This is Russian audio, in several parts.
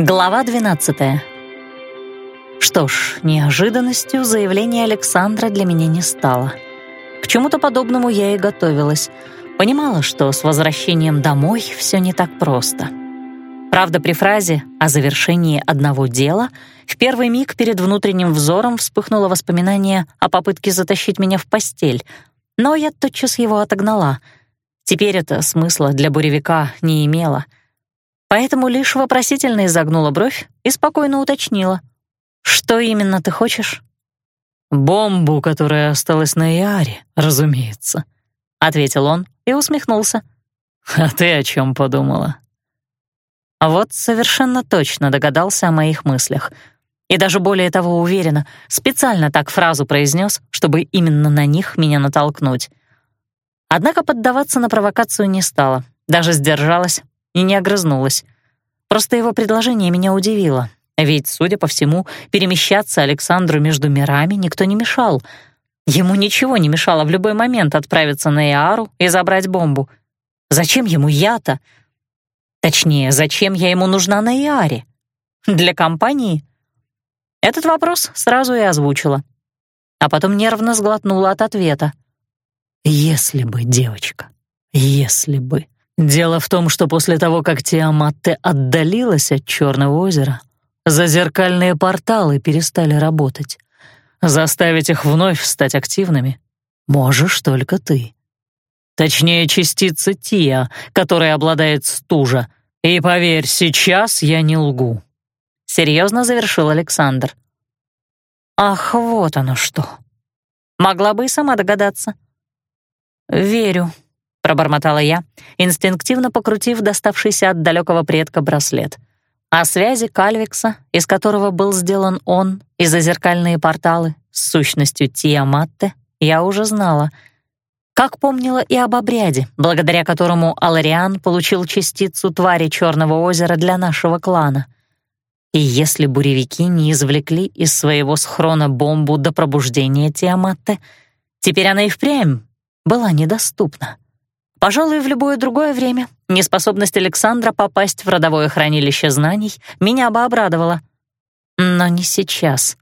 Глава 12. Что ж, неожиданностью заявление Александра для меня не стало. К чему-то подобному я и готовилась. Понимала, что с возвращением домой все не так просто. Правда, при фразе о завершении одного дела в первый миг перед внутренним взором вспыхнуло воспоминание о попытке затащить меня в постель, но я тотчас его отогнала. Теперь это смысла для буревика не имело — Поэтому лишь вопросительно изогнула бровь и спокойно уточнила. «Что именно ты хочешь?» «Бомбу, которая осталась на Яре, разумеется», — ответил он и усмехнулся. «А ты о чем подумала?» А вот совершенно точно догадался о моих мыслях. И даже более того уверенно, специально так фразу произнес, чтобы именно на них меня натолкнуть. Однако поддаваться на провокацию не стала, даже сдержалась, и не огрызнулась. Просто его предложение меня удивило, ведь, судя по всему, перемещаться Александру между мирами никто не мешал. Ему ничего не мешало в любой момент отправиться на Иару и забрать бомбу. Зачем ему я-то? Точнее, зачем я ему нужна на Иаре? Для компании? Этот вопрос сразу и озвучила. А потом нервно сглотнула от ответа. «Если бы, девочка, если бы...» Дело в том, что после того, как Тиаматте отдалилась от Черного озера, зазеркальные порталы перестали работать. Заставить их вновь стать активными можешь только ты. Точнее, частица Тия, которая обладает стужа. И поверь, сейчас я не лгу. Серьезно завершил Александр. Ах, вот оно что. Могла бы и сама догадаться. Верю, пробормотала я, инстинктивно покрутив доставшийся от далекого предка браслет. О связи Кальвикса, из которого был сделан он, и зазеркальные порталы с сущностью Тиаматте, я уже знала. Как помнила и об обряде, благодаря которому Алариан получил частицу твари Черного озера для нашего клана. И если буревики не извлекли из своего схрона бомбу до пробуждения Тиаматте, теперь она и впрямь была недоступна. Пожалуй, в любое другое время неспособность Александра попасть в родовое хранилище знаний меня бы обрадовала. Но не сейчас.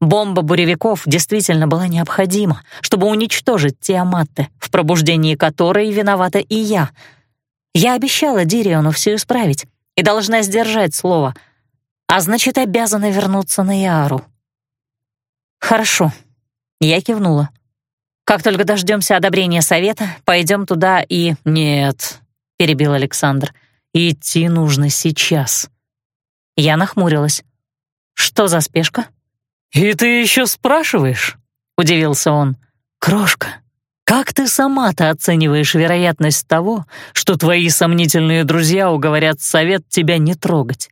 Бомба буревиков действительно была необходима, чтобы уничтожить Тиаматте, в пробуждении которой виновата и я. Я обещала Дириону все исправить и должна сдержать слово, а значит, обязана вернуться на Яру. «Хорошо», — я кивнула. Как только дождемся одобрения совета, пойдем туда и...» «Нет», — перебил Александр, — «идти нужно сейчас». Я нахмурилась. «Что за спешка?» «И ты еще спрашиваешь?» — удивился он. «Крошка, как ты сама-то оцениваешь вероятность того, что твои сомнительные друзья уговорят совет тебя не трогать?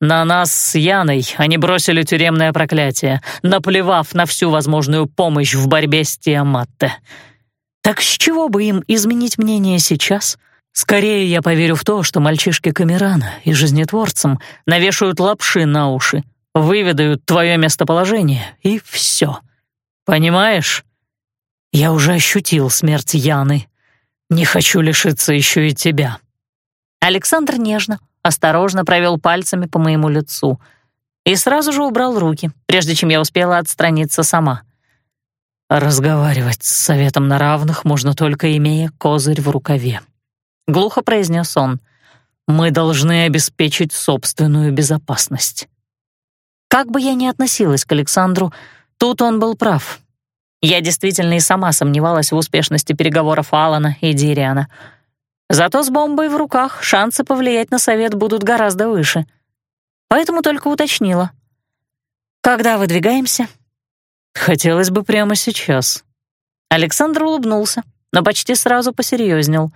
На нас с Яной они бросили тюремное проклятие, наплевав на всю возможную помощь в борьбе с Тиаматте. Так с чего бы им изменить мнение сейчас? Скорее я поверю в то, что мальчишки Камерана и жизнетворцам навешают лапши на уши, выведают твое местоположение, и все. Понимаешь? Я уже ощутил смерть Яны. Не хочу лишиться еще и тебя. Александр нежно, осторожно провел пальцами по моему лицу и сразу же убрал руки, прежде чем я успела отстраниться сама. «Разговаривать с советом на равных можно только имея козырь в рукаве», — глухо произнес он. «Мы должны обеспечить собственную безопасность». Как бы я ни относилась к Александру, тут он был прав. Я действительно и сама сомневалась в успешности переговоров Алана и Дириана — Зато с бомбой в руках шансы повлиять на совет будут гораздо выше. Поэтому только уточнила. «Когда выдвигаемся?» «Хотелось бы прямо сейчас». Александр улыбнулся, но почти сразу посерьезнел.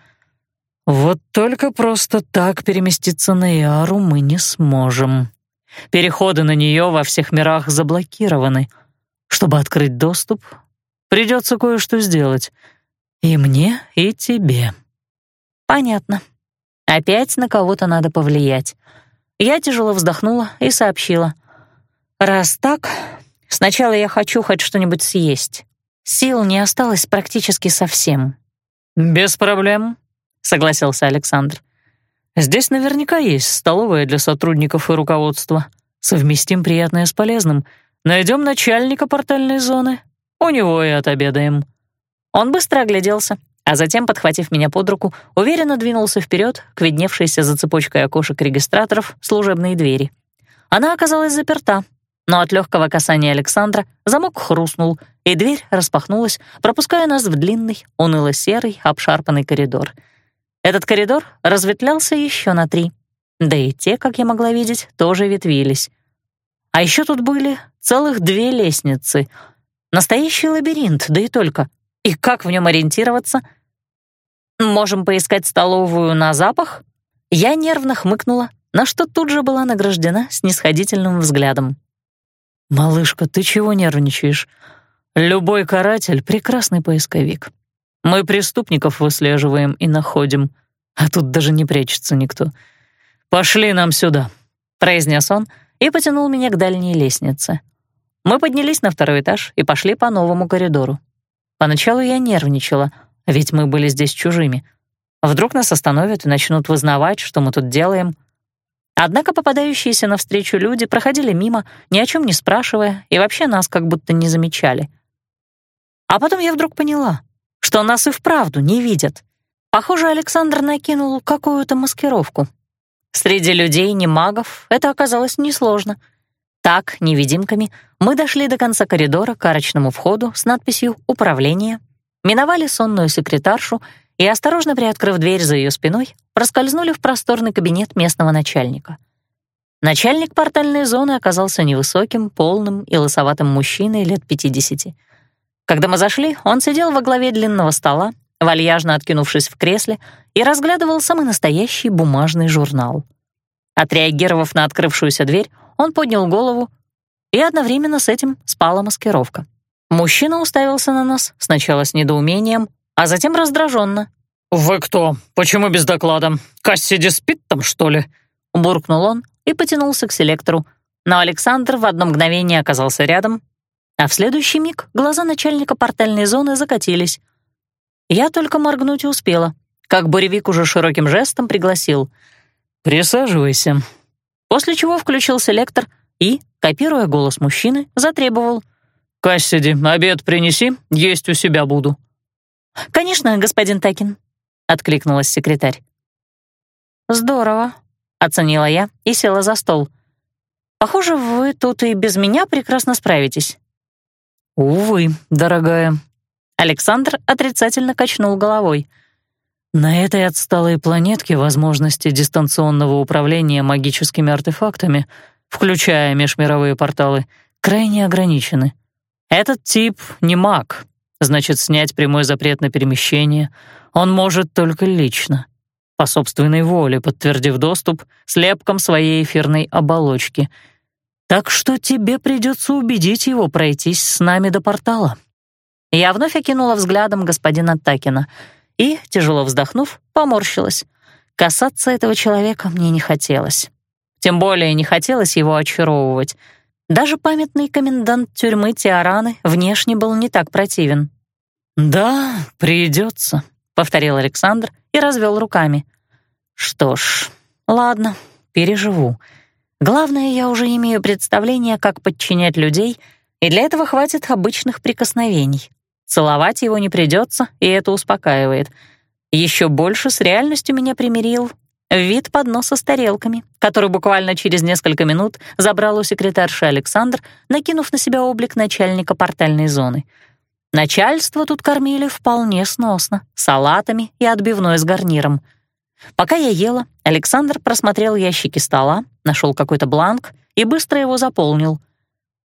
«Вот только просто так переместиться на Иару мы не сможем. Переходы на нее во всех мирах заблокированы. Чтобы открыть доступ, придется кое-что сделать. И мне, и тебе». Понятно. Опять на кого-то надо повлиять. Я тяжело вздохнула и сообщила. Раз так, сначала я хочу хоть что-нибудь съесть. Сил не осталось практически совсем. «Без проблем», — согласился Александр. Здесь наверняка есть столовая для сотрудников и руководства. Совместим приятное с полезным. Найдем начальника портальной зоны. У него и отобедаем». Он быстро огляделся, а затем, подхватив меня под руку, уверенно двинулся вперед к видневшейся за цепочкой окошек регистраторов служебной двери. Она оказалась заперта, но от легкого касания Александра замок хрустнул, и дверь распахнулась, пропуская нас в длинный, уныло-серый, обшарпанный коридор. Этот коридор разветвлялся еще на три, да и те, как я могла видеть, тоже ветвились. А еще тут были целых две лестницы. Настоящий лабиринт, да и только. И как в нем ориентироваться? Можем поискать столовую на запах? Я нервно хмыкнула, на что тут же была награждена снисходительным взглядом. «Малышка, ты чего нервничаешь? Любой каратель — прекрасный поисковик. Мы преступников выслеживаем и находим, а тут даже не прячется никто. Пошли нам сюда», — произнес он и потянул меня к дальней лестнице. Мы поднялись на второй этаж и пошли по новому коридору. Поначалу я нервничала, ведь мы были здесь чужими. Вдруг нас остановят и начнут вызнавать, что мы тут делаем. Однако попадающиеся навстречу люди проходили мимо, ни о чем не спрашивая, и вообще нас как будто не замечали. А потом я вдруг поняла, что нас и вправду не видят. Похоже, Александр накинул какую-то маскировку. Среди людей, не магов, это оказалось несложно — так, невидимками, мы дошли до конца коридора к арочному входу с надписью «Управление», миновали сонную секретаршу и, осторожно приоткрыв дверь за ее спиной, проскользнули в просторный кабинет местного начальника. Начальник портальной зоны оказался невысоким, полным и лысоватым мужчиной лет 50. Когда мы зашли, он сидел во главе длинного стола, вальяжно откинувшись в кресле, и разглядывал самый настоящий бумажный журнал. Отреагировав на открывшуюся дверь, он поднял голову, и одновременно с этим спала маскировка. Мужчина уставился на нас сначала с недоумением, а затем раздраженно. «Вы кто? Почему без доклада? Кассиди спит там, что ли?» Буркнул он и потянулся к селектору, но Александр в одно мгновение оказался рядом, а в следующий миг глаза начальника портальной зоны закатились. Я только моргнуть успела, как Буревик уже широким жестом пригласил. «Присаживайся, после чего включил селектор и, копируя голос мужчины, затребовал. «Кассиди, обед принеси, есть у себя буду». «Конечно, господин Такин», — откликнулась секретарь. «Здорово», — оценила я и села за стол. «Похоже, вы тут и без меня прекрасно справитесь». «Увы, дорогая». Александр отрицательно качнул головой — на этой отсталой планетке возможности дистанционного управления магическими артефактами, включая межмировые порталы, крайне ограничены. Этот тип не маг, значит, снять прямой запрет на перемещение он может только лично, по собственной воле, подтвердив доступ слепком своей эфирной оболочки. Так что тебе придется убедить его пройтись с нами до портала. Я вновь окинула взглядом господина Такина — и, тяжело вздохнув, поморщилась. Касаться этого человека мне не хотелось. Тем более не хотелось его очаровывать. Даже памятный комендант тюрьмы Тиараны внешне был не так противен. «Да, придется», — повторил Александр и развел руками. «Что ж, ладно, переживу. Главное, я уже имею представление, как подчинять людей, и для этого хватит обычных прикосновений. Целовать его не придется, и это успокаивает. Еще больше с реальностью меня примирил вид подноса с тарелками, который буквально через несколько минут забрал у секретарши Александр, накинув на себя облик начальника портальной зоны. Начальство тут кормили вполне сносно, салатами и отбивной с гарниром. Пока я ела, Александр просмотрел ящики стола, нашел какой-то бланк и быстро его заполнил.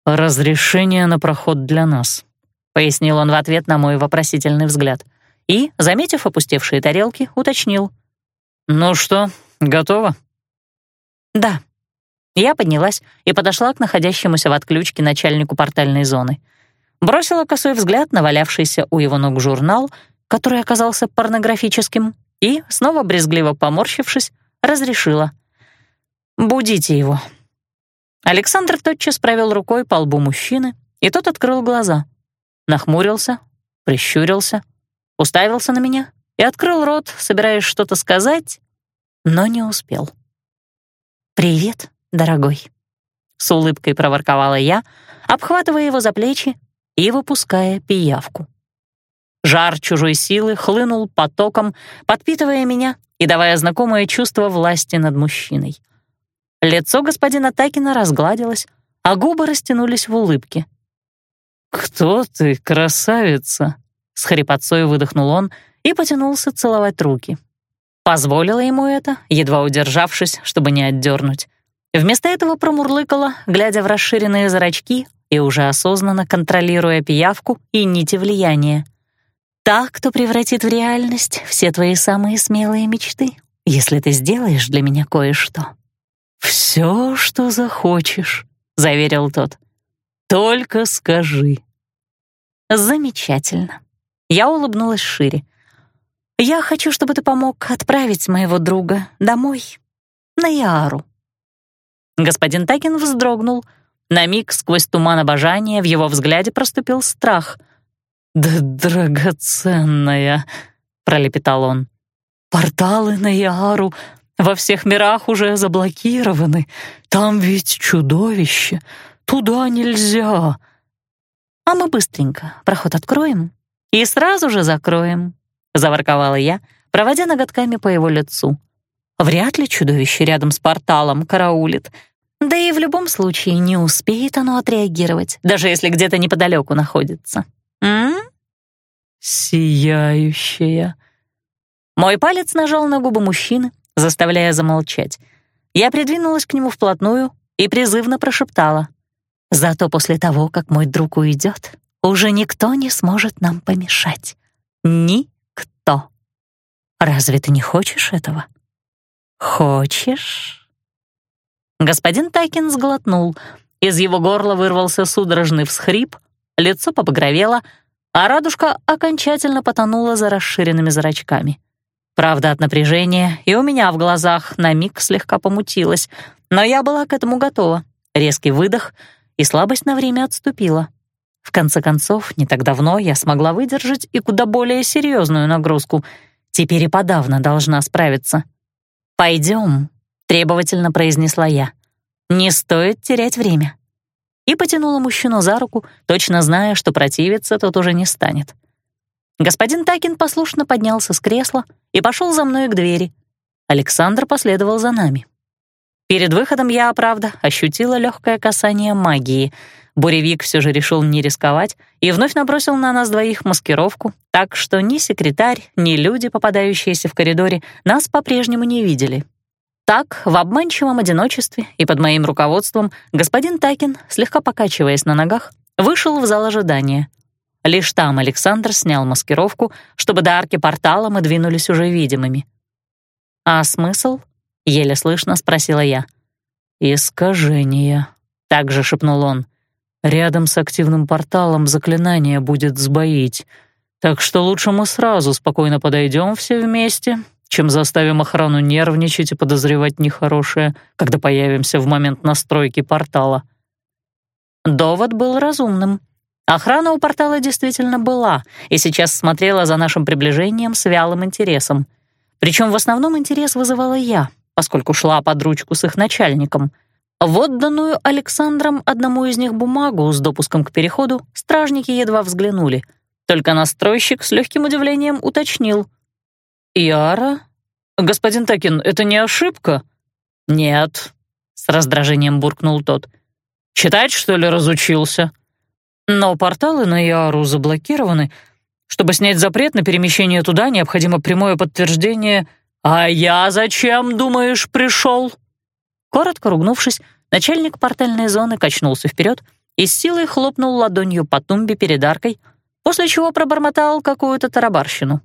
«Разрешение на проход для нас», пояснил он в ответ на мой вопросительный взгляд. И, заметив опустевшие тарелки, уточнил. «Ну что, готово?» «Да». Я поднялась и подошла к находящемуся в отключке начальнику портальной зоны. Бросила косой взгляд на валявшийся у его ног журнал, который оказался порнографическим, и, снова брезгливо поморщившись, разрешила. «Будите его». Александр тотчас провел рукой по лбу мужчины, и тот открыл глаза — нахмурился, прищурился, уставился на меня и открыл рот, собираясь что-то сказать, но не успел. «Привет, дорогой», — с улыбкой проворковала я, обхватывая его за плечи и выпуская пиявку. Жар чужой силы хлынул потоком, подпитывая меня и давая знакомое чувство власти над мужчиной. Лицо господина Такина разгладилось, а губы растянулись в улыбке. «Кто ты, красавица?» — с хрипотцой выдохнул он и потянулся целовать руки. Позволила ему это, едва удержавшись, чтобы не отдернуть. Вместо этого промурлыкала, глядя в расширенные зрачки и уже осознанно контролируя пиявку и нити влияния. «Так, кто превратит в реальность все твои самые смелые мечты, если ты сделаешь для меня кое-что». «Все, что захочешь», — заверил тот. «Только скажи». «Замечательно». Я улыбнулась шире. «Я хочу, чтобы ты помог отправить моего друга домой, на Яру». Господин Такин вздрогнул. На миг сквозь туман обожания в его взгляде проступил страх. «Да драгоценная», — пролепетал он. «Порталы на Яру во всех мирах уже заблокированы. Там ведь чудовище. Туда нельзя». «А мы быстренько проход откроем и сразу же закроем», — заворковала я, проводя ноготками по его лицу. Вряд ли чудовище рядом с порталом караулит. Да и в любом случае не успеет оно отреагировать, даже если где-то неподалеку находится. М? Сияющая. Мой палец нажал на губы мужчины, заставляя замолчать. Я придвинулась к нему вплотную и призывно прошептала. «Зато после того, как мой друг уйдет, уже никто не сможет нам помешать. Никто. Разве ты не хочешь этого?» «Хочешь?» Господин Тайкин сглотнул. Из его горла вырвался судорожный всхрип, лицо побагровело, а радужка окончательно потонула за расширенными зрачками. Правда, от напряжения и у меня в глазах на миг слегка помутилась, но я была к этому готова. Резкий выдох, и слабость на время отступила. В конце концов, не так давно я смогла выдержать и куда более серьезную нагрузку. Теперь и подавно должна справиться. «Пойдем», — требовательно произнесла я. «Не стоит терять время». И потянула мужчину за руку, точно зная, что противиться тот уже не станет. Господин Такин послушно поднялся с кресла и пошел за мной к двери. Александр последовал за нами. Перед выходом я, правда, ощутила легкое касание магии. Буревик все же решил не рисковать и вновь набросил на нас двоих маскировку, так что ни секретарь, ни люди, попадающиеся в коридоре, нас по-прежнему не видели. Так, в обманчивом одиночестве и под моим руководством господин Такин, слегка покачиваясь на ногах, вышел в зал ожидания. Лишь там Александр снял маскировку, чтобы до арки портала мы двинулись уже видимыми. «А смысл?» — еле слышно спросила я. «Искажение», — также шепнул он. «Рядом с активным порталом заклинание будет сбоить, так что лучше мы сразу спокойно подойдем все вместе, чем заставим охрану нервничать и подозревать нехорошее, когда появимся в момент настройки портала». Довод был разумным. Охрана у портала действительно была и сейчас смотрела за нашим приближением с вялым интересом. Причем в основном интерес вызывала я — поскольку шла под ручку с их начальником. В отданную Александром одному из них бумагу с допуском к переходу стражники едва взглянули. Только настройщик с легким удивлением уточнил. «Яра? Господин Такин, это не ошибка?» «Нет», — с раздражением буркнул тот. «Читать, что ли, разучился?» «Но порталы на Яру заблокированы. Чтобы снять запрет на перемещение туда, необходимо прямое подтверждение «А я зачем, думаешь, пришел?» Коротко ругнувшись, начальник портальной зоны качнулся вперед и с силой хлопнул ладонью по тумбе перед аркой, после чего пробормотал какую-то тарабарщину.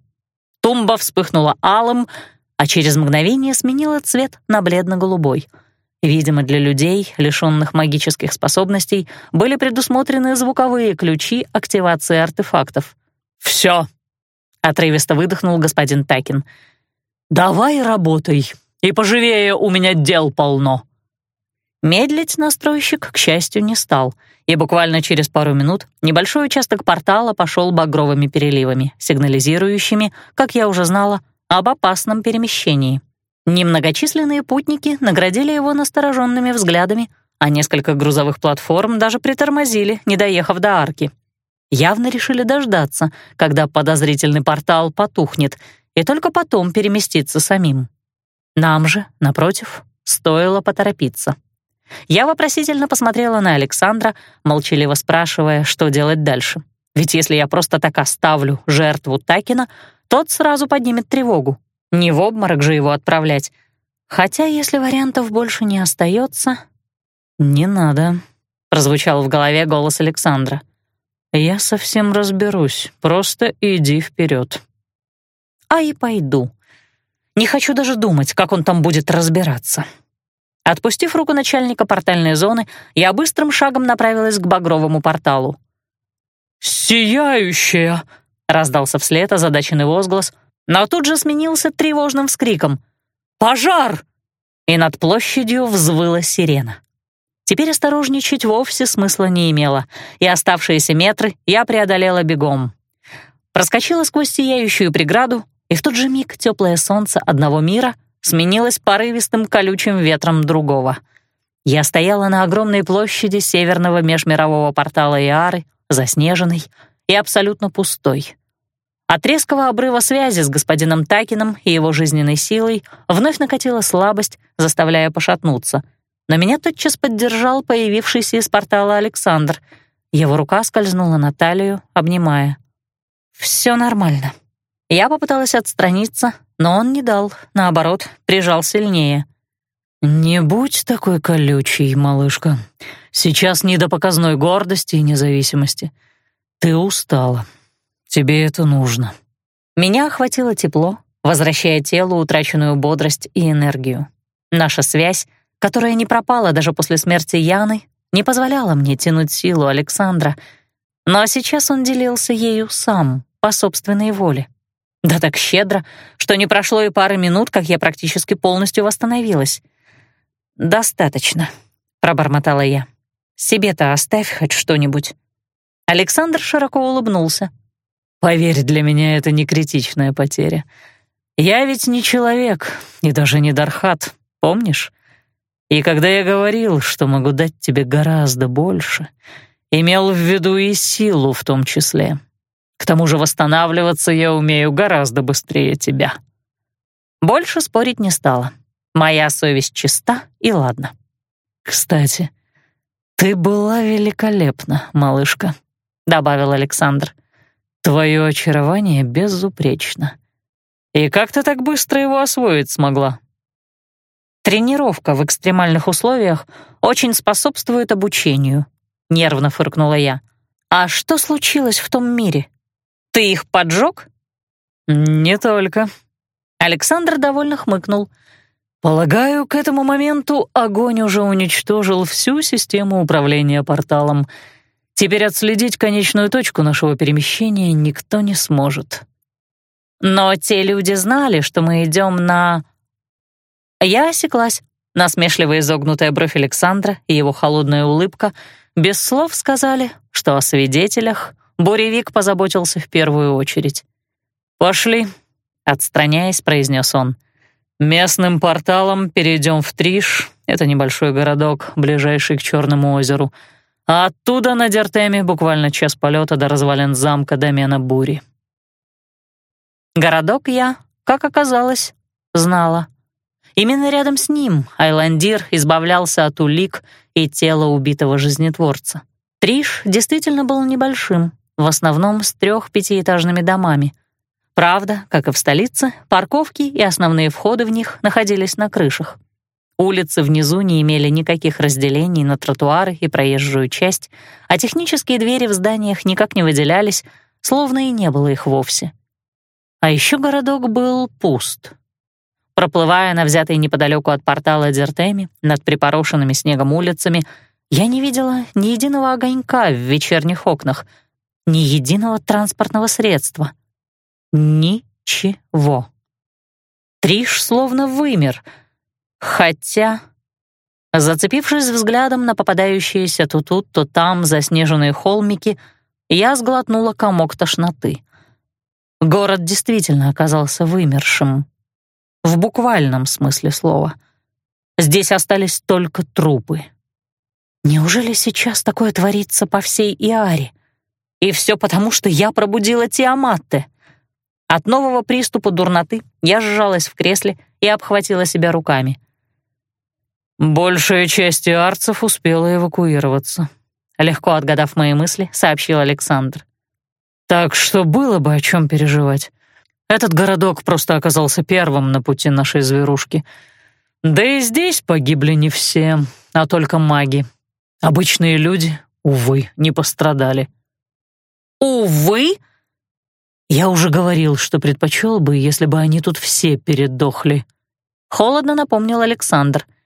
Тумба вспыхнула алым, а через мгновение сменила цвет на бледно-голубой. Видимо, для людей, лишенных магических способностей, были предусмотрены звуковые ключи активации артефактов. «Все!» — отрывисто выдохнул господин Такин — «Давай работай, и поживее у меня дел полно». Медлить настройщик, к счастью, не стал, и буквально через пару минут небольшой участок портала пошел багровыми переливами, сигнализирующими, как я уже знала, об опасном перемещении. Немногочисленные путники наградили его настороженными взглядами, а несколько грузовых платформ даже притормозили, не доехав до арки. Явно решили дождаться, когда подозрительный портал потухнет, и только потом переместиться самим. Нам же, напротив, стоило поторопиться. Я вопросительно посмотрела на Александра, молчаливо спрашивая, что делать дальше. Ведь если я просто так оставлю жертву Такина, тот сразу поднимет тревогу. Не в обморок же его отправлять. Хотя, если вариантов больше не остается, «Не надо», — прозвучал в голове голос Александра. «Я совсем разберусь, просто иди вперед». «А и пойду. Не хочу даже думать, как он там будет разбираться». Отпустив руку начальника портальной зоны, я быстрым шагом направилась к багровому порталу. «Сияющая!» — раздался вслед озадаченный возглас, но тут же сменился тревожным вскриком. «Пожар!» И над площадью взвыла сирена. Теперь осторожничать вовсе смысла не имело, и оставшиеся метры я преодолела бегом. Проскочила сквозь сияющую преграду, и в тот же миг теплое солнце одного мира сменилось порывистым колючим ветром другого. Я стояла на огромной площади северного межмирового портала Иары, заснеженной и абсолютно пустой. От резкого обрыва связи с господином Такином и его жизненной силой вновь накатила слабость, заставляя пошатнуться — но меня тотчас поддержал появившийся из портала Александр. Его рука скользнула на талию, обнимая. «Все нормально». Я попыталась отстраниться, но он не дал, наоборот, прижал сильнее. «Не будь такой колючей, малышка. Сейчас не до показной гордости и независимости. Ты устала. Тебе это нужно». Меня охватило тепло, возвращая телу утраченную бодрость и энергию. Наша связь которая не пропала даже после смерти Яны, не позволяла мне тянуть силу Александра, но сейчас он делился ею сам, по собственной воле. Да так щедро, что не прошло и пары минут, как я практически полностью восстановилась. «Достаточно», — пробормотала я. «Себе-то оставь хоть что-нибудь». Александр широко улыбнулся. «Поверь, для меня это не критичная потеря. Я ведь не человек и даже не Дархат, помнишь? И когда я говорил, что могу дать тебе гораздо больше, имел в виду и силу в том числе. К тому же восстанавливаться я умею гораздо быстрее тебя. Больше спорить не стала. Моя совесть чиста, и ладно. Кстати, ты была великолепна, малышка, добавил Александр. Твое очарование безупречно. И как ты так быстро его освоить смогла? Тренировка в экстремальных условиях очень способствует обучению, нервно фыркнула я. А что случилось в том мире? Ты их поджег? Не только. Александр довольно хмыкнул. Полагаю, к этому моменту огонь уже уничтожил всю систему управления порталом. Теперь отследить конечную точку нашего перемещения никто не сможет. Но те люди знали, что мы идем на я осеклась. Насмешливо изогнутая бровь Александра и его холодная улыбка без слов сказали, что о свидетелях Буревик позаботился в первую очередь. «Пошли», — отстраняясь, произнес он. «Местным порталом перейдем в Триш, это небольшой городок, ближайший к Черному озеру, а оттуда на Дертеме буквально час полета до развалин замка домена Бури». Городок я, как оказалось, знала. Именно рядом с ним Айландир избавлялся от улик и тела убитого жизнетворца. Триш действительно был небольшим, в основном с трех-пятиэтажными домами. Правда, как и в столице, парковки и основные входы в них находились на крышах. Улицы внизу не имели никаких разделений на тротуары и проезжую часть, а технические двери в зданиях никак не выделялись, словно и не было их вовсе. А еще городок был пуст, Проплывая на взятой неподалеку от портала Дертеми над припорошенными снегом улицами, я не видела ни единого огонька в вечерних окнах, ни единого транспортного средства. Ничего. Триш словно вымер. Хотя, зацепившись взглядом на попадающиеся то тут, то там заснеженные холмики, я сглотнула комок тошноты. Город действительно оказался вымершим. в буквальном смысле слова. Здесь остались только трупы. Неужели сейчас такое творится по всей Иаре? И все потому, что я пробудила Тиаматте. От нового приступа дурноты я сжалась в кресле и обхватила себя руками. «Большая часть иарцев успела эвакуироваться», — легко отгадав мои мысли, сообщил Александр. «Так что было бы о чем переживать. Этот городок просто оказался первым на пути нашей зверушки. Да и здесь погибли не все, а только маги. Обычные люди, увы, не пострадали». «Увы?» Я уже говорил, что предпочел бы, если бы они тут все передохли. Холодно напомнил Александр —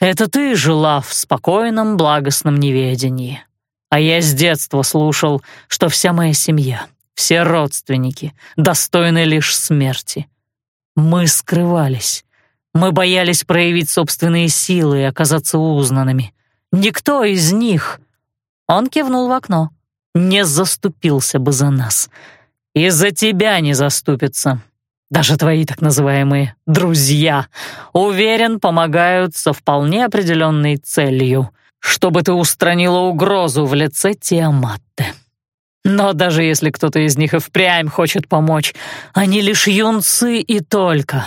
это ты жила в спокойном, благостном неведении. А я с детства слушал, что вся моя семья, все родственники достойны лишь смерти. Мы скрывались. Мы боялись проявить собственные силы и оказаться узнанными. Никто из них, он кивнул в окно, не заступился бы за нас. И за тебя не заступится даже твои так называемые «друзья», уверен, помогают со вполне определенной целью, чтобы ты устранила угрозу в лице Тиаматте. Но даже если кто-то из них и впрямь хочет помочь, они лишь юнцы и только.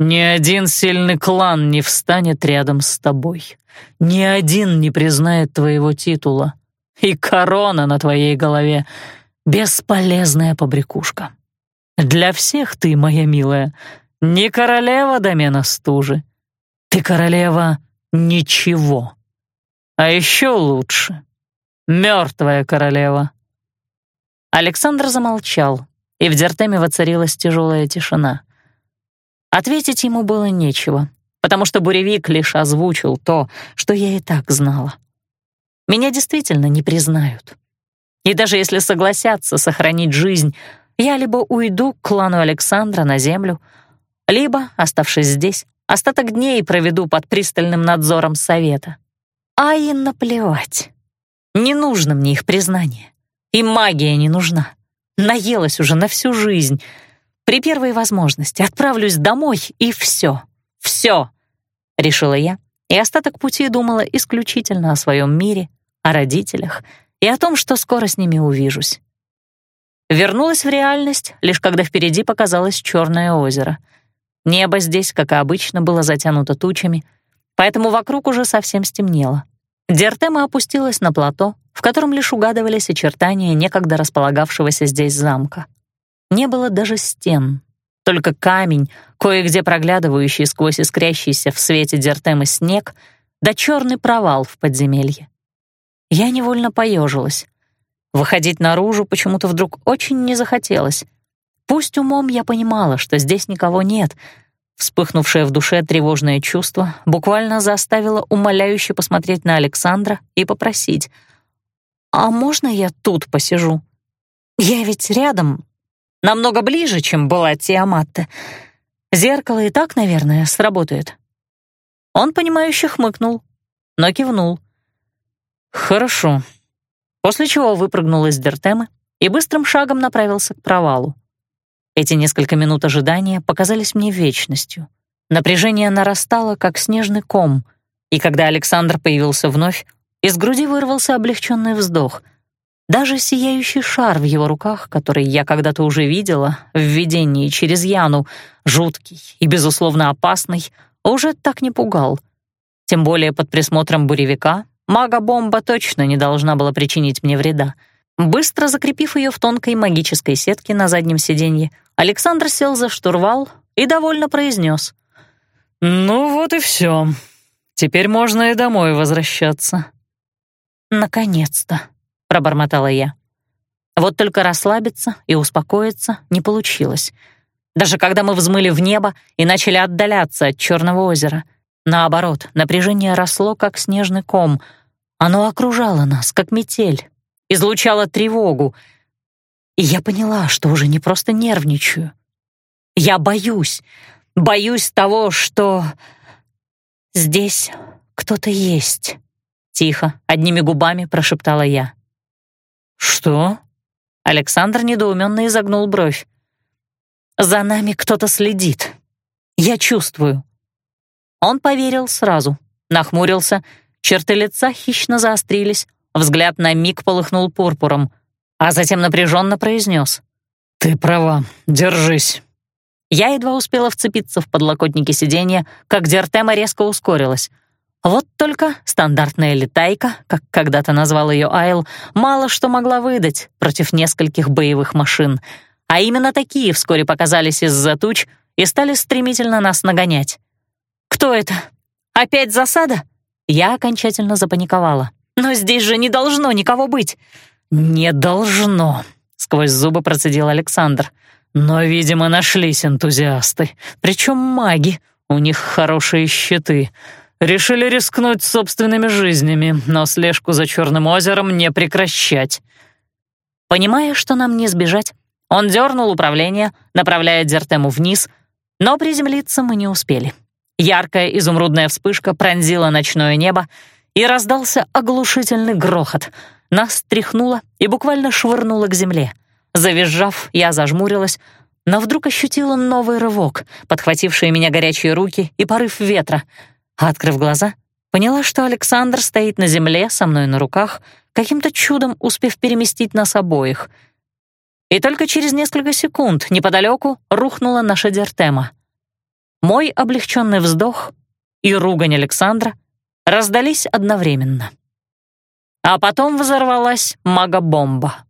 Ни один сильный клан не встанет рядом с тобой. Ни один не признает твоего титула. И корона на твоей голове — бесполезная побрякушка. Для всех ты, моя милая, не королева домена стужи. Ты королева ничего. А еще лучше — мертвая королева». Александр замолчал, и в Дертеме воцарилась тяжелая тишина. Ответить ему было нечего, потому что буревик лишь озвучил то, что я и так знала. Меня действительно не признают. И даже если согласятся сохранить жизнь, я либо уйду к клану Александра на землю, либо, оставшись здесь, остаток дней проведу под пристальным надзором совета. А и наплевать. Не нужно мне их признание. И магия не нужна. Наелась уже на всю жизнь. При первой возможности отправлюсь домой, и все. Все, решила я, и остаток пути думала исключительно о своем мире, о родителях и о том, что скоро с ними увижусь. Вернулась в реальность, лишь когда впереди показалось черное озеро. Небо здесь, как и обычно, было затянуто тучами, поэтому вокруг уже совсем стемнело. Дертема опустилась на плато, в котором лишь угадывались очертания некогда располагавшегося здесь замка. Не было даже стен, только камень, кое-где проглядывающий сквозь искрящийся в свете Дертемы снег, да черный провал в подземелье. Я невольно поежилась. Выходить наружу почему-то вдруг очень не захотелось. Пусть умом я понимала, что здесь никого нет, вспыхнувшее в душе тревожное чувство буквально заставило умоляюще посмотреть на Александра и попросить. «А можно я тут посижу? Я ведь рядом, намного ближе, чем была Тиаматта. Зеркало и так, наверное, сработает». Он, понимающе хмыкнул, но кивнул. «Хорошо», после чего выпрыгнул из Дертемы и быстрым шагом направился к провалу. Эти несколько минут ожидания показались мне вечностью. Напряжение нарастало, как снежный ком, и когда Александр появился вновь, из груди вырвался облегченный вздох. Даже сияющий шар в его руках, который я когда-то уже видела в видении через Яну, жуткий и, безусловно, опасный, уже так не пугал. Тем более под присмотром буревика Мага-бомба точно не должна была причинить мне вреда. Быстро закрепив ее в тонкой магической сетке на заднем сиденье, Александр сел за штурвал и довольно произнес. «Ну вот и все. Теперь можно и домой возвращаться». «Наконец-то», — пробормотала я. Вот только расслабиться и успокоиться не получилось. Даже когда мы взмыли в небо и начали отдаляться от Черного озера. Наоборот, напряжение росло, как снежный ком — оно окружало нас, как метель, излучало тревогу. И я поняла, что уже не просто нервничаю. Я боюсь, боюсь того, что... Здесь кто-то есть. Тихо, одними губами прошептала я. «Что?» Александр недоуменно изогнул бровь. «За нами кто-то следит. Я чувствую». Он поверил сразу, нахмурился, черты лица хищно заострились, взгляд на миг полыхнул пурпуром, а затем напряженно произнес. «Ты права, держись». Я едва успела вцепиться в подлокотники сиденья, как Дертема резко ускорилась. Вот только стандартная летайка, как когда-то назвал ее Айл, мало что могла выдать против нескольких боевых машин. А именно такие вскоре показались из-за туч и стали стремительно нас нагонять. «Кто это? Опять засада?» Я окончательно запаниковала. «Но здесь же не должно никого быть!» «Не должно», — сквозь зубы процедил Александр. «Но, видимо, нашлись энтузиасты, причем маги, у них хорошие щиты». Решили рискнуть собственными жизнями, но слежку за Черным озером не прекращать. Понимая, что нам не сбежать, он дернул управление, направляя Дертему вниз, но приземлиться мы не успели. Яркая изумрудная вспышка пронзила ночное небо, и раздался оглушительный грохот. Нас тряхнуло и буквально швырнуло к земле. Завизжав, я зажмурилась, но вдруг ощутила новый рывок, подхватившие меня горячие руки и порыв ветра — открыв глаза, поняла, что Александр стоит на земле со мной на руках, каким-то чудом успев переместить нас обоих. И только через несколько секунд неподалеку рухнула наша дертема. Мой облегченный вздох и ругань Александра раздались одновременно. А потом взорвалась мага-бомба.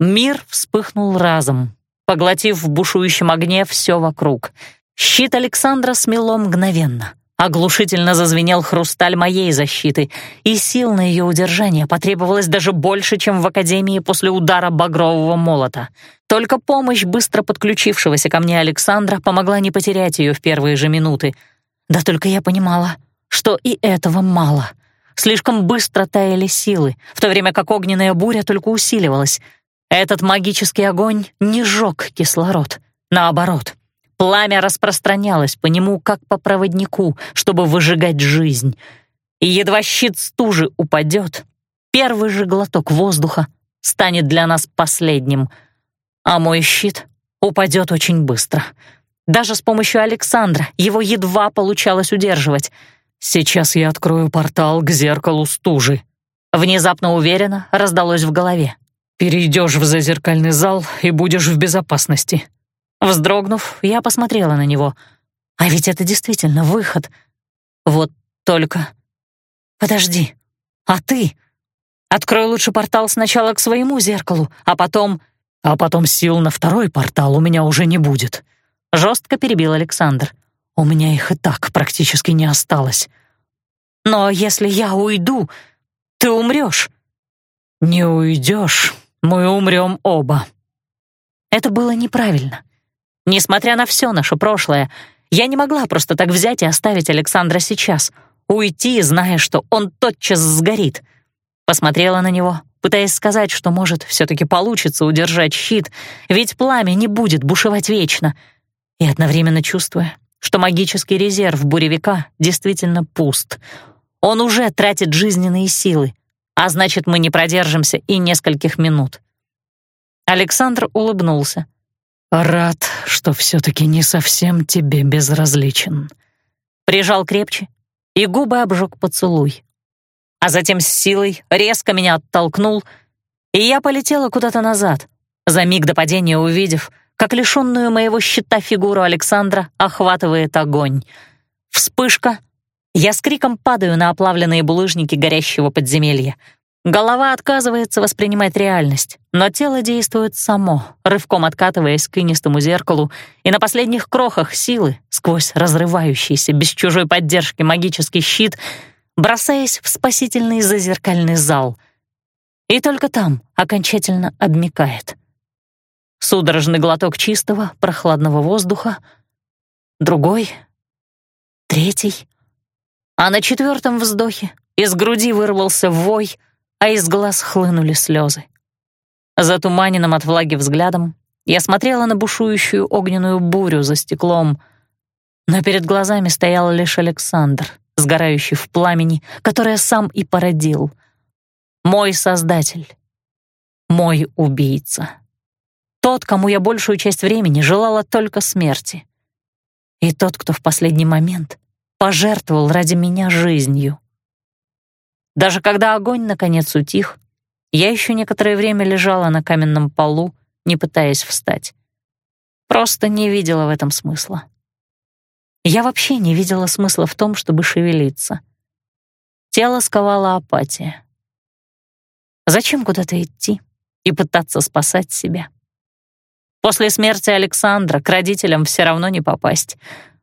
Мир вспыхнул разом, поглотив в бушующем огне все вокруг. Щит Александра смело мгновенно. Оглушительно зазвенел хрусталь моей защиты, и сил на ее удержание потребовалось даже больше, чем в Академии после удара багрового молота. Только помощь быстро подключившегося ко мне Александра помогла не потерять ее в первые же минуты. Да только я понимала, что и этого мало. Слишком быстро таяли силы, в то время как огненная буря только усиливалась. Этот магический огонь не жег кислород, наоборот — Пламя распространялось по нему, как по проводнику, чтобы выжигать жизнь. И едва щит стужи упадет, первый же глоток воздуха станет для нас последним. А мой щит упадет очень быстро. Даже с помощью Александра его едва получалось удерживать. «Сейчас я открою портал к зеркалу стужи», — внезапно уверенно раздалось в голове. «Перейдешь в зазеркальный зал и будешь в безопасности». Вздрогнув, я посмотрела на него. А ведь это действительно выход. Вот только... Подожди, а ты? Открой лучше портал сначала к своему зеркалу, а потом... А потом сил на второй портал у меня уже не будет. Жестко перебил Александр. У меня их и так практически не осталось. Но если я уйду, ты умрешь. Не уйдешь, мы умрем оба. Это было неправильно. Несмотря на все наше прошлое, я не могла просто так взять и оставить Александра сейчас, уйти, зная, что он тотчас сгорит. Посмотрела на него, пытаясь сказать, что, может, все-таки получится удержать щит, ведь пламя не будет бушевать вечно, и одновременно чувствуя, что магический резерв буревика действительно пуст. Он уже тратит жизненные силы, а значит, мы не продержимся и нескольких минут. Александр улыбнулся. «Рад, что все-таки не совсем тебе безразличен». Прижал крепче, и губы обжег поцелуй. А затем с силой резко меня оттолкнул, и я полетела куда-то назад, за миг до падения увидев, как лишенную моего щита фигуру Александра охватывает огонь. Вспышка. Я с криком падаю на оплавленные булыжники горящего подземелья — Голова отказывается воспринимать реальность, но тело действует само, рывком откатываясь к инистому зеркалу, и на последних крохах силы, сквозь разрывающийся без чужой поддержки магический щит, бросаясь в спасительный зазеркальный зал. И только там окончательно обмикает. Судорожный глоток чистого, прохладного воздуха, другой, третий. А на четвертом вздохе из груди вырвался вой — а из глаз хлынули слезы. Затуманенным от влаги взглядом я смотрела на бушующую огненную бурю за стеклом, но перед глазами стоял лишь Александр, сгорающий в пламени, которое сам и породил. Мой создатель, мой убийца. Тот, кому я большую часть времени желала только смерти. И тот, кто в последний момент пожертвовал ради меня жизнью. Даже когда огонь наконец утих, я еще некоторое время лежала на каменном полу, не пытаясь встать. Просто не видела в этом смысла. Я вообще не видела смысла в том, чтобы шевелиться. Тело сковала апатия. Зачем куда-то идти и пытаться спасать себя? После смерти Александра к родителям все равно не попасть.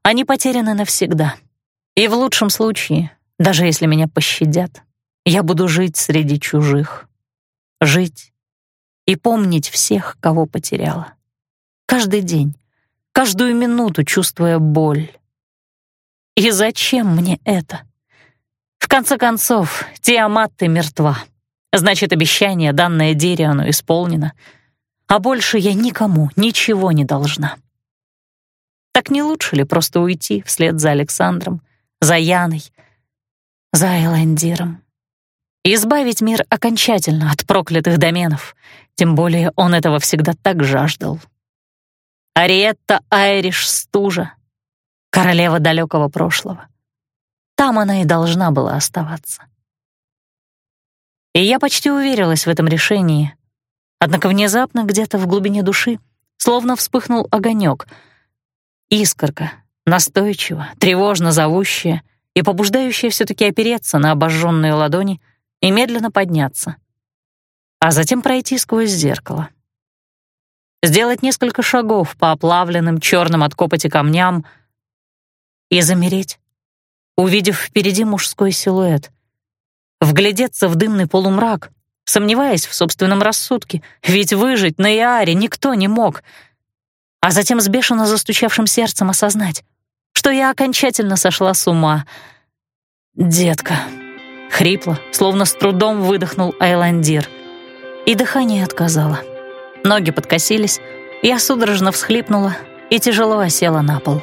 Они потеряны навсегда. И в лучшем случае, даже если меня пощадят, я буду жить среди чужих. Жить и помнить всех, кого потеряла. Каждый день, каждую минуту чувствуя боль. И зачем мне это? В конце концов, Тиамат ты мертва. Значит, обещание, данное Дериану, исполнено. А больше я никому ничего не должна. Так не лучше ли просто уйти вслед за Александром, за Яной, за Эландиром? Избавить мир окончательно от проклятых доменов, тем более он этого всегда так жаждал. Ариетта Айриш Стужа, королева далекого прошлого. Там она и должна была оставаться. И я почти уверилась в этом решении. Однако внезапно где-то в глубине души словно вспыхнул огонек. Искорка, настойчиво, тревожно зовущая и побуждающая все-таки опереться на обожженные ладони — и медленно подняться, а затем пройти сквозь зеркало. Сделать несколько шагов по оплавленным черным от копоти камням и замереть, увидев впереди мужской силуэт, вглядеться в дымный полумрак, сомневаясь в собственном рассудке, ведь выжить на Иаре никто не мог, а затем с бешено застучавшим сердцем осознать, что я окончательно сошла с ума. «Детка», Хрипло, словно с трудом выдохнул Айландир. И дыхание отказало. Ноги подкосились, я судорожно всхлипнула и тяжело осела на пол.